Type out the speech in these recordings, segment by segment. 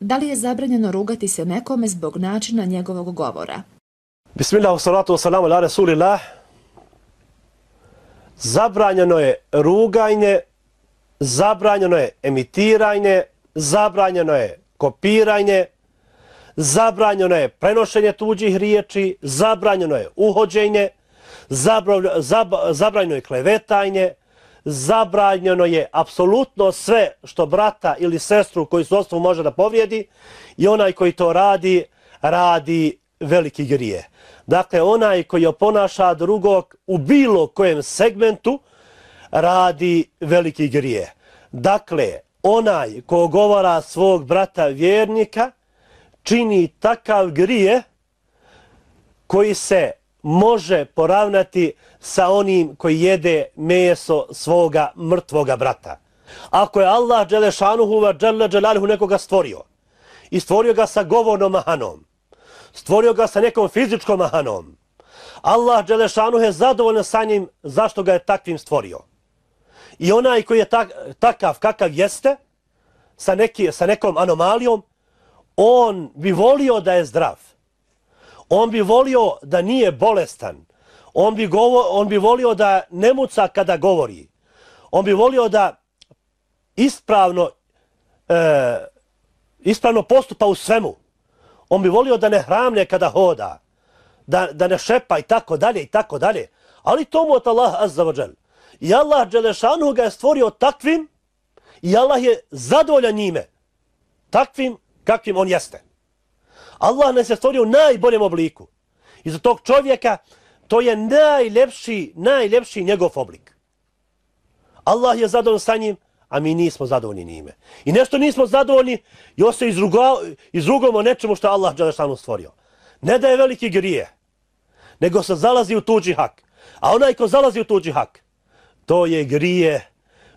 Da li je zabranjeno rugati se nekome zbog načina njegovog govora? Bismillah, salatu wassalamu ala rasulillah. Zabranjeno je ruganje, zabranjeno je emitiranje, zabranjeno je kopiranje, zabranjeno je prenošenje tuđih riječi, zabranjeno je uhođenje, zabranjeno je klevetanje, zabranjeno je apsolutno sve što brata ili sestru koji su osnovu može da povrijedi i onaj koji to radi, radi veliki grije. Dakle, onaj koji oponaša drugog u bilo kojem segmentu radi veliki grije. Dakle, onaj ko govara svog brata vjernika čini takav grije koji se može poravnati sa onim koji jede meso svoga mrtvoga brata. Ako je Allah Đelešanuhu va Đele Đelalihu nekoga stvorio i stvorio ga sa govornom mahanom, stvorio ga sa nekom fizičkom mahanom, Allah Đelešanu je zadovoljan sa njim zašto ga je takvim stvorio. I onaj koji je tak, takav kakav jeste, sa, neki, sa nekom anomalijom, on bi volio da je zdrav. On bi volio da nije bolestan. On bi, govo, on bi volio da ne muca kada govori. On bi volio da ispravno, e, ispravno postupa u svemu. On bi volio da ne hramne kada hoda. Da, da ne šepa i tako dalje i tako dalje. Ali to mu od Allah azza wa I Allah Đelešanu ga je stvorio takvim i Allah je zadovoljan njime. Takvim kakvim on jeste. Allah nas je stvorio u najboljem obliku. I za tog čovjeka to je najljepši, najljepši njegov oblik. Allah je zadovoljan sa njim, a mi nismo zadovoljni njime. I nešto nismo zadovoljni, još se izrugamo nečemu što Allah Đalešanu stvorio. Ne da je veliki grije, nego se zalazi u tuđi hak. A onaj ko zalazi u tuđi hak, to je grije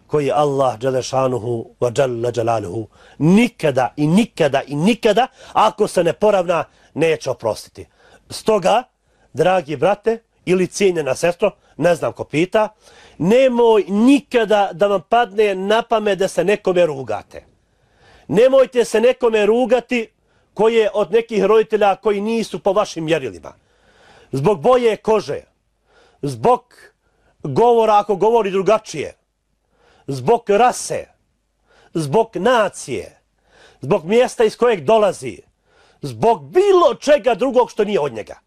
koji Allah Đelešanuhu wa Đalla Đelaluhu nikada i nikada i nikada ako se ne poravna neće oprostiti. Stoga, dragi brate ili cijenjena sestro, ne znam ko pita, nemoj nikada da vam padne na pamet da se nekome rugate. Nemojte se nekome rugati koji je od nekih roditelja koji nisu po vašim mjerilima. Zbog boje kože, zbog govora ako govori drugačije, zbog rase, zbog nacije, zbog mjesta iz kojeg dolazi, zbog bilo čega drugog što nije od njega.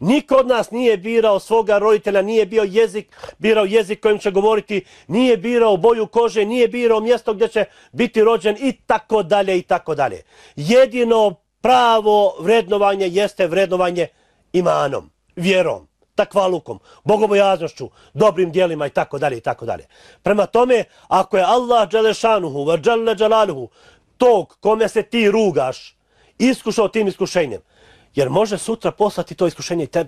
Niko od nas nije birao svoga roditelja, nije bio jezik, birao jezik kojim će govoriti, nije birao boju kože, nije birao mjesto gdje će biti rođen i tako dalje i tako dalje. Jedino pravo vrednovanje jeste vrednovanje imanom, vjerom takvalukom, bogobojaznošću, dobrim dijelima i tako dalje i tako dalje. Prema tome, ako je Allah Đelešanuhu, Vrđale Đelaluhu, tog kome se ti rugaš, iskušao tim iskušenjem, jer može sutra poslati to iskušenje i tebi.